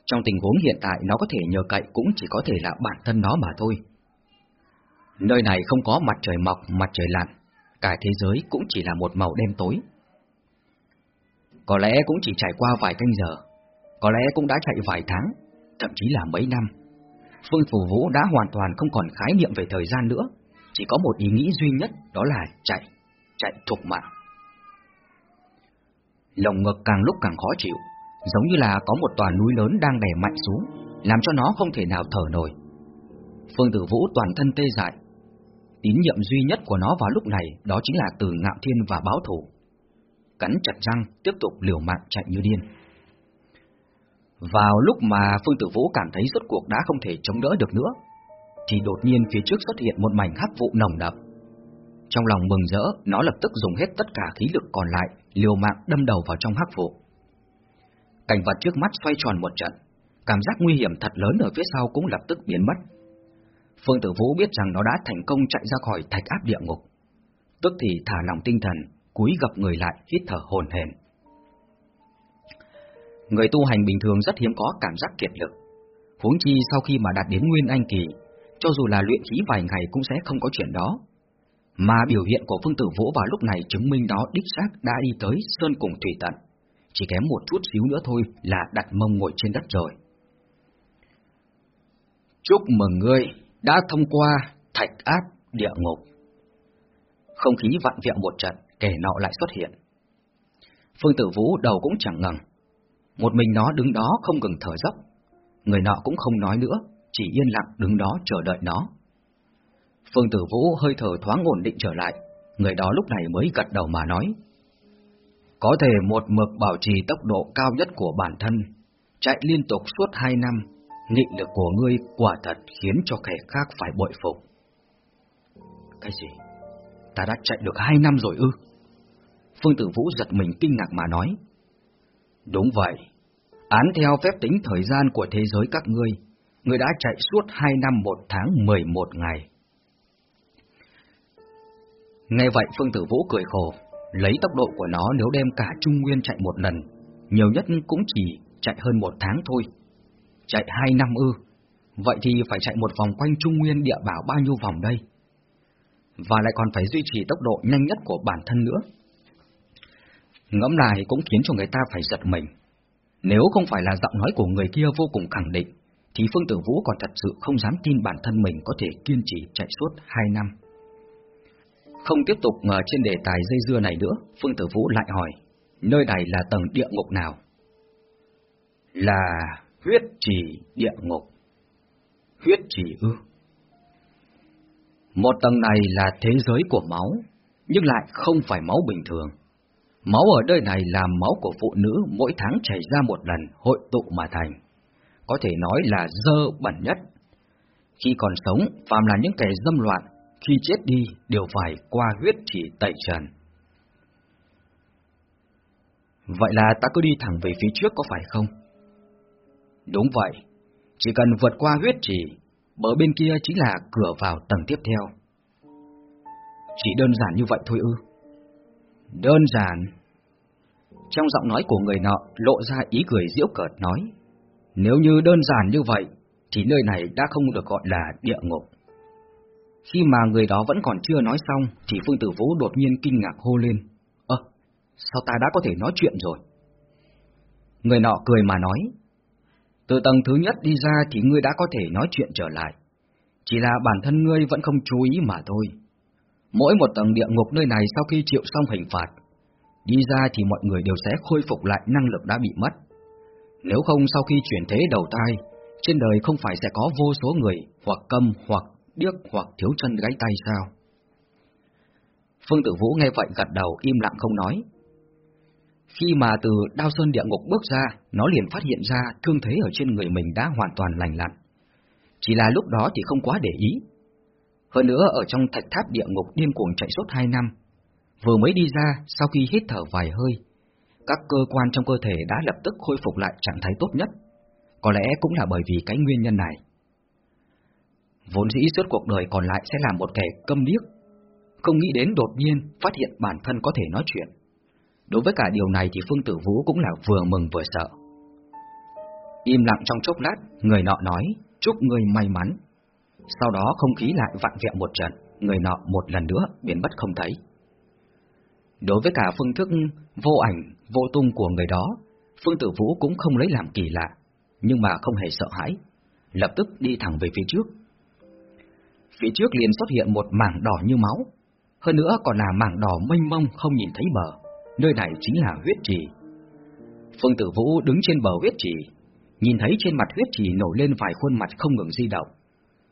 Trong tình huống hiện tại nó có thể nhờ cậy cũng chỉ có thể là bản thân nó mà thôi. Nơi này không có mặt trời mọc, mặt trời lặn, cả thế giới cũng chỉ là một màu đen tối. Có lẽ cũng chỉ trải qua vài canh giờ, có lẽ cũng đã chạy vài tháng, thậm chí là mấy năm. Phương Phủ Vũ đã hoàn toàn không còn khái niệm về thời gian nữa, chỉ có một ý nghĩ duy nhất đó là chạy, chạy thục mạng. Lồng ngực càng lúc càng khó chịu, giống như là có một tòa núi lớn đang đè mạnh xuống, làm cho nó không thể nào thở nổi. Phương Tử Vũ toàn thân tê dại. Tín nhiệm duy nhất của nó vào lúc này đó chính là từ ngạo thiên và báo thủ. Cắn chặt răng, tiếp tục liều mạng chạy như điên. Vào lúc mà Phương Tử Vũ cảm thấy rốt cuộc đã không thể chống đỡ được nữa, thì đột nhiên phía trước xuất hiện một mảnh hắc vụ nồng đậm. Trong lòng mừng rỡ, nó lập tức dùng hết tất cả khí lực còn lại, liều mạng đâm đầu vào trong hắc vụ. Cảnh vật trước mắt xoay tròn một trận, cảm giác nguy hiểm thật lớn ở phía sau cũng lập tức biến mất. Phương Tử Vũ biết rằng nó đã thành công chạy ra khỏi thạch áp địa ngục. Tức thì thả lòng tinh thần, cúi gập người lại, hít thở hồn hển. Người tu hành bình thường rất hiếm có cảm giác kiệt lực. Huống chi sau khi mà đạt đến nguyên anh kỳ, cho dù là luyện khí vài ngày cũng sẽ không có chuyện đó. Mà biểu hiện của Phương Tử Vũ vào lúc này chứng minh đó đích xác đã đi tới sơn cùng thủy tận. Chỉ kém một chút xíu nữa thôi là đặt mông ngồi trên đất rồi. Chúc mừng ngươi đã thông qua thạch áp địa ngục. Không khí vặn vẹo một trận, kẻ nọ lại xuất hiện. Phương Tử Vũ đầu cũng chẳng ngẩng, một mình nó đứng đó không ngừng thở dốc, người nọ cũng không nói nữa, chỉ yên lặng đứng đó chờ đợi nó. Phương Tử Vũ hơi thở thoáng ổn định trở lại, người đó lúc này mới gật đầu mà nói. Có thể một mực bảo trì tốc độ cao nhất của bản thân, chạy liên tục suốt hai năm, nghị lực của ngươi quả thật khiến cho kẻ khác phải bội phục. Cái gì? Ta đã chạy được hai năm rồi ư? Phương Tử Vũ giật mình kinh ngạc mà nói. Đúng vậy, án theo phép tính thời gian của thế giới các ngươi, ngươi đã chạy suốt hai năm một tháng mười một ngày. Nghe vậy Phương Tử Vũ cười khổ, lấy tốc độ của nó nếu đem cả Trung Nguyên chạy một lần, nhiều nhất cũng chỉ chạy hơn một tháng thôi. Chạy hai năm ư, vậy thì phải chạy một vòng quanh Trung Nguyên địa bảo bao nhiêu vòng đây? Và lại còn phải duy trì tốc độ nhanh nhất của bản thân nữa. Ngẫm lại cũng khiến cho người ta phải giật mình. Nếu không phải là giọng nói của người kia vô cùng khẳng định, thì Phương Tử Vũ còn thật sự không dám tin bản thân mình có thể kiên trì chạy suốt hai năm. Không tiếp tục ngờ trên đề tài dây dưa này nữa, Phương Tử Vũ lại hỏi, nơi này là tầng địa ngục nào? Là huyết trì địa ngục. Huyết trì ư? Một tầng này là thế giới của máu, nhưng lại không phải máu bình thường. Máu ở nơi này là máu của phụ nữ mỗi tháng chảy ra một lần hội tụ mà thành. Có thể nói là dơ bẩn nhất. Khi còn sống, phàm là những kẻ dâm loạn, khi chết đi đều phải qua huyết chỉ tẩy trần. Vậy là ta cứ đi thẳng về phía trước có phải không? Đúng vậy, chỉ cần vượt qua huyết chỉ, bờ bên kia chính là cửa vào tầng tiếp theo. Chỉ đơn giản như vậy thôi ư? Đơn giản. Trong giọng nói của người nọ lộ ra ý cười diễu cợt nói, nếu như đơn giản như vậy, thì nơi này đã không được gọi là địa ngục. Khi mà người đó vẫn còn chưa nói xong, thì Phương Tử Vũ đột nhiên kinh ngạc hô lên, Ơ, sao ta đã có thể nói chuyện rồi? Người nọ cười mà nói, từ tầng thứ nhất đi ra thì ngươi đã có thể nói chuyện trở lại, chỉ là bản thân ngươi vẫn không chú ý mà thôi. Mỗi một tầng địa ngục nơi này sau khi chịu xong hình phạt, đi ra thì mọi người đều sẽ khôi phục lại năng lực đã bị mất. Nếu không sau khi chuyển thế đầu thai, trên đời không phải sẽ có vô số người hoặc câm hoặc điếc hoặc thiếu chân gãy tay sao? Phương Tử Vũ nghe vậy gật đầu im lặng không nói. Khi mà từ đao sơn địa ngục bước ra, nó liền phát hiện ra thương thế ở trên người mình đã hoàn toàn lành lặn. Chỉ là lúc đó thì không quá để ý, hơn nữa ở trong thạch tháp địa ngục điên cuồng chạy suốt hai năm, vừa mới đi ra sau khi hít thở vài hơi, các cơ quan trong cơ thể đã lập tức khôi phục lại trạng thái tốt nhất. Có lẽ cũng là bởi vì cái nguyên nhân này. Vốn dĩ suốt cuộc đời còn lại sẽ là một kẻ câm điếc, không nghĩ đến đột nhiên phát hiện bản thân có thể nói chuyện. Đối với cả điều này thì Phương Tử Vũ cũng là vừa mừng vừa sợ. Im lặng trong chốc lát, người nọ nói, chúc người may mắn. Sau đó không khí lại vặn vẹo một trận, người nọ một lần nữa biến mất không thấy. Đối với cả phương thức vô ảnh, vô tung của người đó, Phương Tử Vũ cũng không lấy làm kỳ lạ, nhưng mà không hề sợ hãi. lập tức đi thẳng về phía trước. Phía trước liền xuất hiện một mảng đỏ như máu, hơn nữa còn là mảng đỏ mênh mông không nhìn thấy bờ, nơi này chính là huyết trì. Phương Tử Vũ đứng trên bờ huyết trì, nhìn thấy trên mặt huyết trì nổi lên vài khuôn mặt không ngừng di động.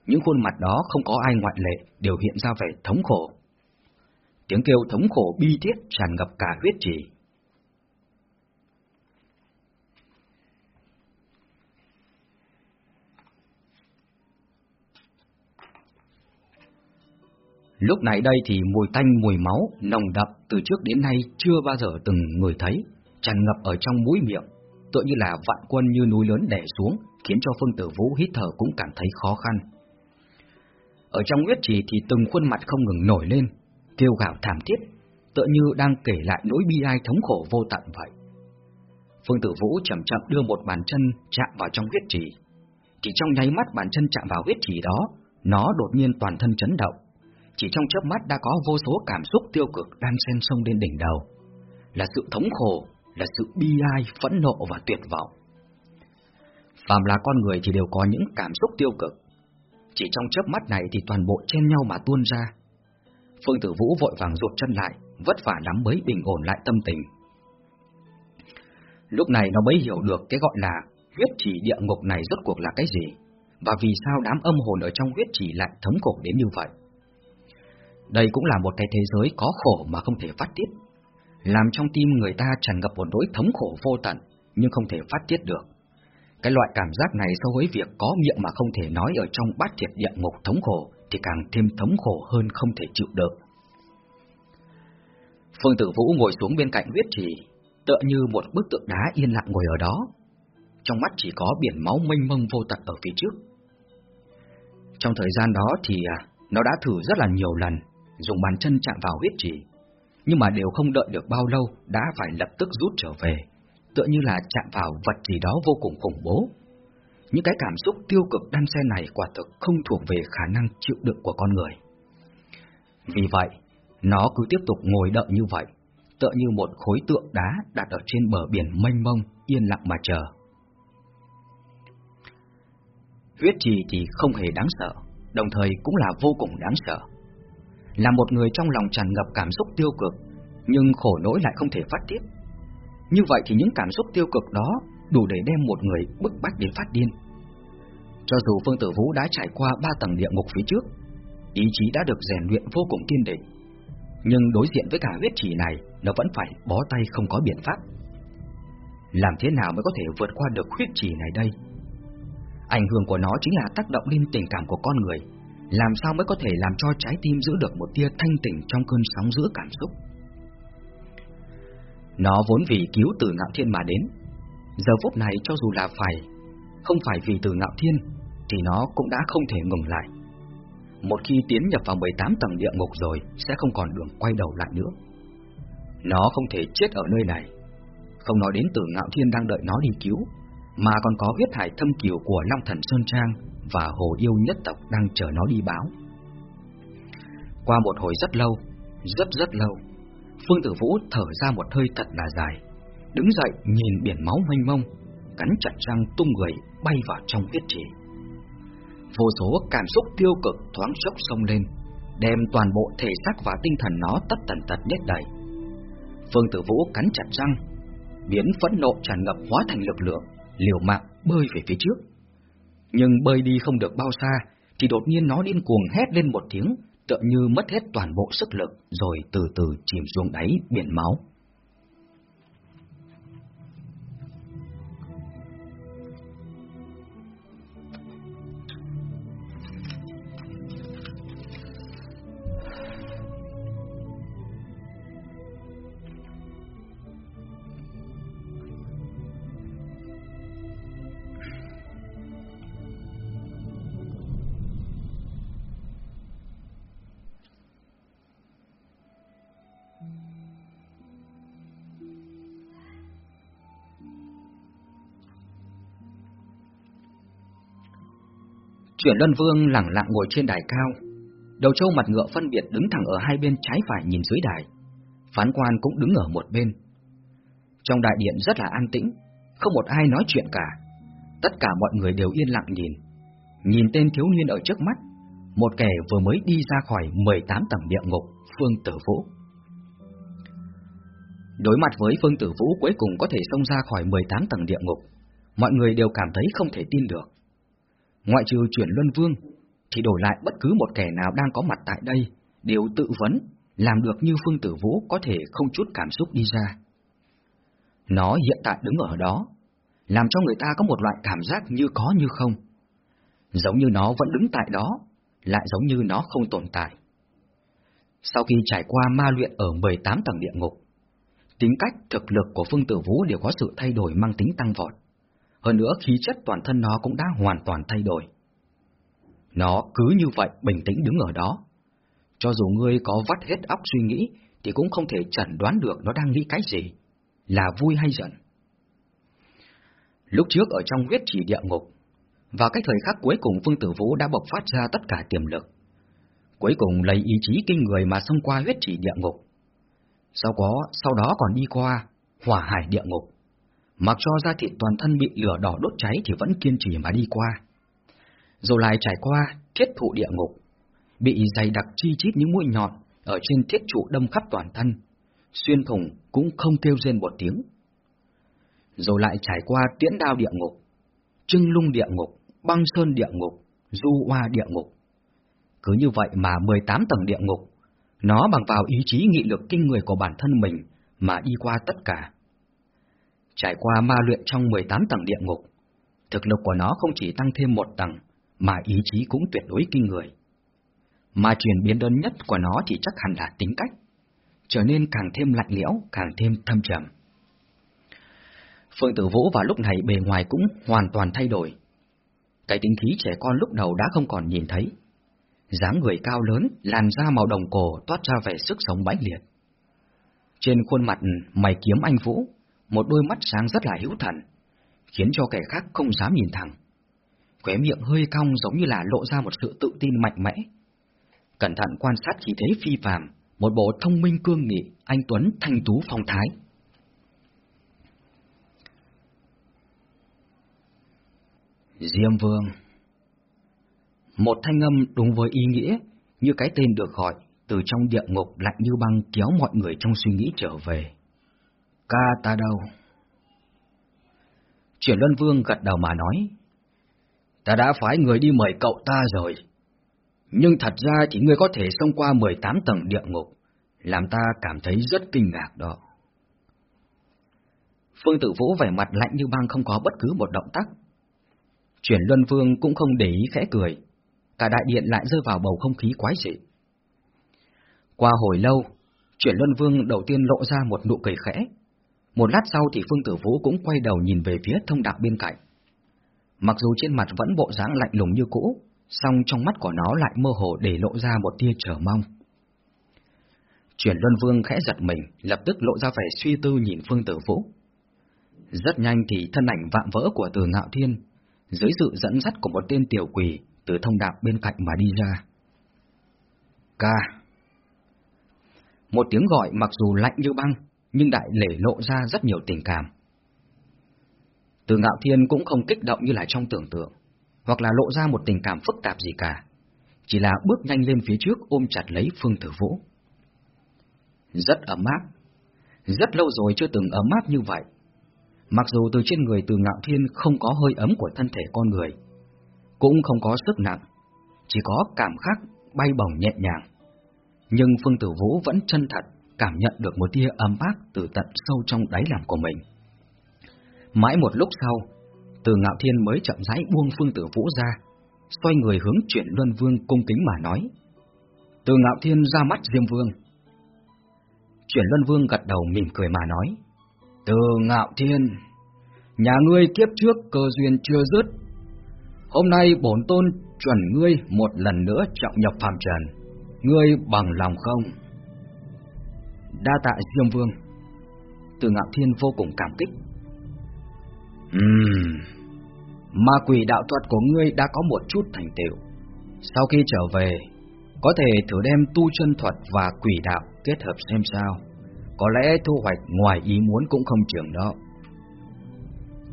Những khuôn mặt đó không có ai ngoại lệ đều hiện ra vẻ thống khổ. Tiếng kêu thống khổ bi thiết tràn ngập cả huyết trì. Lúc này đây thì mùi tanh mùi máu nồng đậm từ trước đến nay chưa bao giờ từng người thấy, tràn ngập ở trong mũi miệng, tựa như là vạn quân như núi lớn đè xuống, khiến cho Phương Tử Vũ hít thở cũng cảm thấy khó khăn. Ở trong huyết trì thì từng khuôn mặt không ngừng nổi lên, kêu gào thảm thiết, tựa như đang kể lại nỗi bi ai thống khổ vô tận vậy. Phương Tử Vũ chậm chậm đưa một bàn chân chạm vào trong huyết trì. Chỉ trong nháy mắt bàn chân chạm vào huyết trì đó, nó đột nhiên toàn thân chấn động, chỉ trong chớp mắt đã có vô số cảm xúc tiêu cực đang xen sông lên đỉnh đầu. Là sự thống khổ, là sự bi ai, phẫn nộ và tuyệt vọng. Phàm là con người thì đều có những cảm xúc tiêu cực. Chỉ trong chớp mắt này thì toàn bộ chen nhau mà tuôn ra. Phương Tử Vũ vội vàng rụt chân lại, vất vả lắm mới bình ổn lại tâm tình. Lúc này nó mới hiểu được cái gọi là huyết chỉ địa ngục này rốt cuộc là cái gì, và vì sao đám âm hồn ở trong huyết chỉ lại thống khổ đến như vậy. Đây cũng là một cái thế giới có khổ mà không thể phát tiết, làm trong tim người ta tràn ngập một nỗi thống khổ vô tận, nhưng không thể phát tiết được. Cái loại cảm giác này so với việc có miệng mà không thể nói ở trong bát thiệt địa ngục thống khổ thì càng thêm thống khổ hơn không thể chịu được. Phương Tử Vũ ngồi xuống bên cạnh huyết trì, tựa như một bức tượng đá yên lặng ngồi ở đó. Trong mắt chỉ có biển máu mênh mông vô tận ở phía trước. Trong thời gian đó thì à, nó đã thử rất là nhiều lần, dùng bàn chân chạm vào huyết trì, nhưng mà đều không đợi được bao lâu đã phải lập tức rút trở về, tựa như là chạm vào vật gì đó vô cùng khủng bố. Những cái cảm xúc tiêu cực đan xen này quả thực không thuộc về khả năng chịu đựng của con người. Vì vậy, nó cứ tiếp tục ngồi đợi như vậy, tựa như một khối tượng đá đặt ở trên bờ biển mênh mông, yên lặng mà chờ. Huyết trì thì không hề đáng sợ, đồng thời cũng là vô cùng đáng sợ là một người trong lòng tràn ngập cảm xúc tiêu cực, nhưng khổ nỗi lại không thể phát tiết. Như vậy thì những cảm xúc tiêu cực đó đủ để đem một người bức bách đến phát điên. Cho dù Phương Tử Vũ đã trải qua ba tầng địa ngục phía trước, ý chí đã được rèn luyện vô cùng kiên định, nhưng đối diện với cả huyết chỉ này, nó vẫn phải bó tay không có biện pháp. Làm thế nào mới có thể vượt qua được huyết chỉ này đây? Ảnh hưởng của nó chính là tác động lên tình cảm của con người, làm sao mới có thể làm cho trái tim giữ được một tia thanh tỉnh trong cơn sóng giữa cảm xúc. Nó vốn vì cứu từ ngạo thiên mà đến, giờ phút này cho dù là phải, không phải vì từ ngạo thiên, thì nó cũng đã không thể ngừng lại. Một khi tiến nhập vào 18 tầng địa ngục rồi, sẽ không còn đường quay đầu lại nữa. Nó không thể chết ở nơi này, không nói đến từ ngạo thiên đang đợi nó đi cứu, mà còn có huyết hải thâm kiều của Long Thần Sơn Trang và hồ yêu nhất tộc đang chờ nó đi báo. Qua một hồi rất lâu, rất rất lâu, Phương Tử Vũ thở ra một hơi thật là dài, đứng dậy nhìn biển máu mênh mông, cắn chặt răng tung người bay vào trong huyết trì. Vô số cảm xúc tiêu cực thoáng chốc sông lên, đem toàn bộ thể xác và tinh thần nó tất tần tật nhất đầy. Phương Tử Vũ cắn chặt răng, biến phẫn nộ tràn ngập hóa thành lực lượng, liều mạng bơi về phía trước. Nhưng bơi đi không được bao xa, thì đột nhiên nó điên cuồng hét lên một tiếng, tựa như mất hết toàn bộ sức lực, rồi từ từ chìm xuống đáy biển máu. Chuyển Luân Vương lặng lặng ngồi trên đài cao, đầu trâu mặt ngựa phân biệt đứng thẳng ở hai bên trái phải nhìn dưới đài. Phán quan cũng đứng ở một bên. Trong đại điện rất là an tĩnh, không một ai nói chuyện cả. Tất cả mọi người đều yên lặng nhìn, Nhìn tên thiếu niên ở trước mắt, một kẻ vừa mới đi ra khỏi 18 tầng địa ngục, Phương Tử Vũ. Đối mặt với Phương Tử Vũ cuối cùng có thể xông ra khỏi 18 tầng địa ngục, mọi người đều cảm thấy không thể tin được. Ngoại trừ chuyển Luân Vương, thì đổi lại bất cứ một kẻ nào đang có mặt tại đây đều tự vấn làm được như Phương Tử Vũ có thể không chút cảm xúc đi ra. Nó hiện tại đứng ở đó, làm cho người ta có một loại cảm giác như có như không. Giống như nó vẫn đứng tại đó, lại giống như nó không tồn tại. Sau khi trải qua ma luyện ở 18 tầng địa ngục, tính cách, thực lực của Phương Tử Vũ đều có sự thay đổi mang tính tăng vọt. Hơn nữa khí chất toàn thân nó cũng đã hoàn toàn thay đổi. Nó cứ như vậy bình tĩnh đứng ở đó. Cho dù ngươi có vắt hết óc suy nghĩ, thì cũng không thể chẩn đoán được nó đang nghĩ cái gì, là vui hay giận. Lúc trước ở trong huyết chỉ địa ngục, vào cái thời khắc cuối cùng Phương Tử Vũ đã bộc phát ra tất cả tiềm lực. Cuối cùng lấy ý chí kinh người mà xông qua huyết chỉ địa ngục. Sau đó sau đó còn đi qua hỏa hải địa ngục. Mặc cho da thịt toàn thân bị lửa đỏ đốt cháy thì vẫn kiên trì mà đi qua. Rồi lại trải qua thiết thụ địa ngục, bị dày đặc chi chít những mũi nhọn ở trên thiết trụ đâm khắp toàn thân, xuyên thủng cũng không kêu rên một tiếng. Rồi lại trải qua tiễn đao địa ngục, trưng lung địa ngục, băng sơn địa ngục, du hoa địa ngục. Cứ như vậy mà 18 tầng địa ngục, nó bằng vào ý chí nghị lực kinh người của bản thân mình mà đi qua tất cả. Trải qua ma luyện trong 18 tầng địa ngục, thực lực của nó không chỉ tăng thêm một tầng, mà ý chí cũng tuyệt đối kinh người. Mà chuyển biến đơn nhất của nó thì chắc hẳn là tính cách, trở nên càng thêm lạnh lẽo, càng thêm thâm trầm. Phương Tử Vũ vào lúc này bề ngoài cũng hoàn toàn thay đổi. Cái tính khí trẻ con lúc đầu đã không còn nhìn thấy. dáng người cao lớn, làn da màu đồng cổ toát ra vẻ sức sống mãnh liệt. Trên khuôn mặt mày kiếm anh Vũ, một đôi mắt sáng rất là hữu thần, khiến cho kẻ khác không dám nhìn thẳng. Khóe miệng hơi cong giống như là lộ ra một sự tự tin mạnh mẽ. Cẩn thận quan sát khí thế phi phàm, một bộ thông minh cương nghị, anh Tuấn thanh tú phong thái. Diêm Vương Một thanh âm đúng với ý nghĩa, như cái tên được gọi, từ trong địa ngục lạnh như băng kéo mọi người trong suy nghĩ trở về. Ca ta đâu? Chuyển Luân Vương gật đầu mà nói, Ta đã phái người đi mời cậu ta rồi. Nhưng thật ra chỉ ngươi có thể xông qua 18 tầng địa ngục, làm ta cảm thấy rất kinh ngạc đó. Phương Tử Vũ vẻ mặt lạnh như băng không có bất cứ một động tác. Chuyển Luân Vương cũng không để ý khẽ cười, cả đại điện lại rơi vào bầu không khí quái dị. Qua hồi lâu, Chuyển Luân Vương đầu tiên lộ ra một nụ cười khẽ. Một lát sau thì Phương Tử Vũ cũng quay đầu nhìn về phía thông đạo bên cạnh. Mặc dù trên mặt vẫn bộ dáng lạnh lùng như cũ, song trong mắt của nó lại mơ hồ để lộ ra một tia chờ mong. Chuyển Luân Vương khẽ giật mình, lập tức lộ ra vẻ suy tư nhìn Phương Tử Vũ. Rất nhanh thì thân ảnh vạm vỡ của Từ Ngạo Thiên, dưới sự dẫn dắt của một tên tiểu quỷ từ thông đạo bên cạnh mà đi ra. Ca Một tiếng gọi mặc dù lạnh như băng, nhưng đại lể lộ ra rất nhiều tình cảm. Từ ngạo thiên cũng không kích động như là trong tưởng tượng, hoặc là lộ ra một tình cảm phức tạp gì cả, chỉ là bước nhanh lên phía trước ôm chặt lấy Phương Tử Vũ. Rất ấm áp, rất lâu rồi chưa từng ấm áp như vậy. Mặc dù từ trên người từ ngạo thiên không có hơi ấm của thân thể con người, cũng không có sức nặng, chỉ có cảm giác bay bổng nhẹ nhàng. Nhưng Phương Tử Vũ vẫn chân thật cảm nhận được một tia ấm áp từ tận sâu trong đáy lòng của mình. Mãi một lúc sau, từ ngạo thiên mới chậm rãi buông phương tử vũ ra, xoay người hướng chuyển luân vương cung kính mà nói. Từ ngạo thiên ra mắt Diêm Vương. Chuyển luân vương gật đầu mỉm cười mà nói. Từ ngạo thiên, nhà ngươi kiếp trước cơ duyên chưa dứt. Hôm nay bổn tôn chuẩn ngươi một lần nữa trọng nhập phàm trần. Ngươi bằng lòng không? Đa tạ Diêm Vương. Từ ngạo thiên vô cùng cảm kích Ừm, ma quỷ đạo thuật của ngươi đã có một chút thành tựu. Sau khi trở về, có thể thử đem tu chân thuật và quỷ đạo kết hợp xem sao. Có lẽ thu hoạch ngoài ý muốn cũng không trường đó.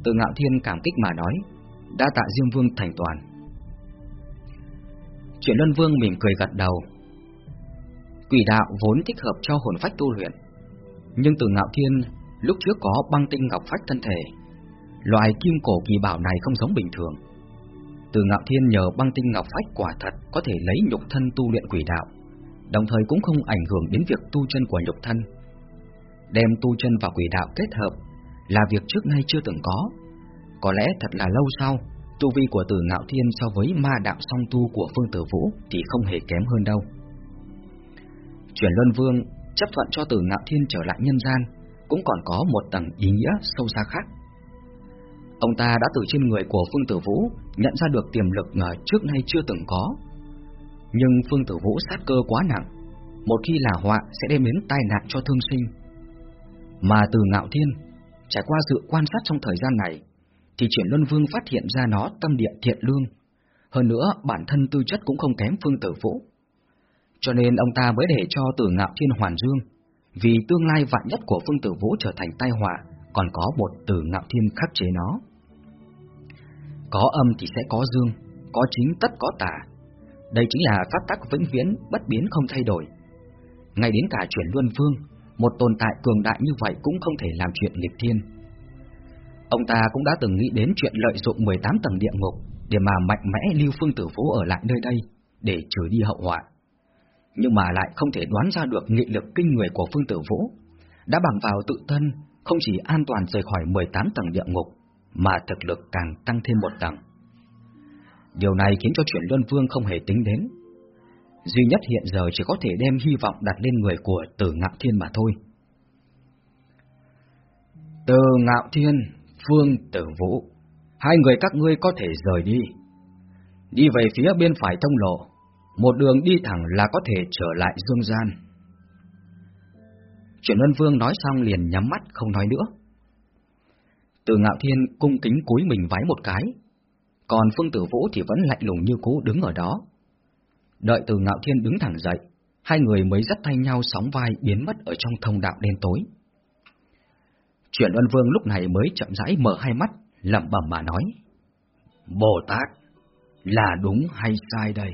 Từ ngạo thiên cảm kích mà nói, đa tạ Diêm Vương thành toàn. Chuyển Luân Vương mỉm cười gật đầu. Quỷ đạo vốn thích hợp cho hồn phách tu luyện, nhưng từ Ngạo Thiên lúc trước có băng tinh ngọc phách thân thể, loại kim cổ kỳ bảo này không giống bình thường. Từ Ngạo Thiên nhờ băng tinh ngọc phách quả thật có thể lấy nhục thân tu luyện quỷ đạo, đồng thời cũng không ảnh hưởng đến việc tu chân của nhục thân. Đem tu chân và quỷ đạo kết hợp là việc trước nay chưa từng có. Có lẽ thật là lâu sau, tu vi của Từ Ngạo Thiên so với ma đạo song tu của Phương Tử Vũ thì không hề kém hơn đâu. Chuyển Luân Vương chấp thuận cho Từ Ngạo Thiên trở lại nhân gian cũng còn có một tầng ý nghĩa sâu xa khác. Ông ta đã từ trên người của Phương Tử Vũ nhận ra được tiềm lực ngờ trước nay chưa từng có. Nhưng Phương Tử Vũ sát cơ quá nặng, một khi là họa sẽ đem đến tai nạn cho thương sinh. Mà từ Ngạo Thiên, trải qua sự quan sát trong thời gian này, thì Triển Luân Vương phát hiện ra nó tâm địa thiện lương. Hơn nữa, bản thân tư chất cũng không kém Phương Tử Vũ. Cho nên ông ta mới để cho Tử Ngạo Thiên hoàn dương, vì tương lai vạn nhất của Phương Tử Vũ trở thành tai họa, còn có một Tử Ngạo Thiên khắc chế nó. Có âm thì sẽ có dương, có chính tất có tà. Đây chính là pháp tắc vĩnh viễn, bất biến không thay đổi. Ngay đến cả chuyển luân phương, một tồn tại cường đại như vậy cũng không thể làm chuyện nghịch thiên. Ông ta cũng đã từng nghĩ đến chuyện lợi dụng 18 tầng địa ngục để mà mạnh mẽ lưu phương tử vũ ở lại nơi đây để trừ đi hậu họa. Nhưng mà lại không thể đoán ra được nghị lực kinh người của phương tử vũ, đã bằng vào tự thân không chỉ an toàn rời khỏi 18 tầng địa ngục, mà thực lực càng tăng thêm một tầng. Điều này khiến cho chuyện Luân Vương không hề tính đến. Duy nhất hiện giờ chỉ có thể đem hy vọng đặt lên người của Tử Ngạo Thiên mà thôi. Từ Ngạo Thiên, Phương Tử Vũ, hai người các ngươi có thể rời đi. Đi về phía bên phải thông lộ, một đường đi thẳng là có thể trở lại dương gian. Chuyện Luân Vương nói xong liền nhắm mắt không nói nữa. Từ Ngạo Thiên cung kính cúi mình vái một cái, còn Phương Tử Vũ thì vẫn lạnh lùng như cũ đứng ở đó. Đợi Từ Ngạo Thiên đứng thẳng dậy, hai người mới dắt tay nhau sóng vai biến mất ở trong thông đạo đen tối. Chuyển Luân Vương lúc này mới chậm rãi mở hai mắt, lẩm bẩm mà nói: "Bồ Tát, là đúng hay sai đây?"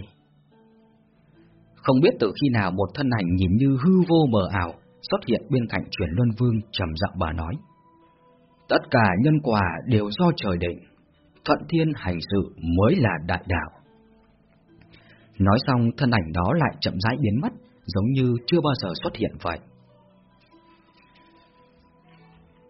Không biết từ khi nào một thân ảnh nhìn như hư vô mờ ảo xuất hiện bên cạnh truyền Luân Vương trầm giọng bà nói: Tất cả nhân quả đều do trời định, thuận thiên hành sự mới là đại đạo. Nói xong thân ảnh đó lại chậm rãi biến mất, giống như chưa bao giờ xuất hiện vậy.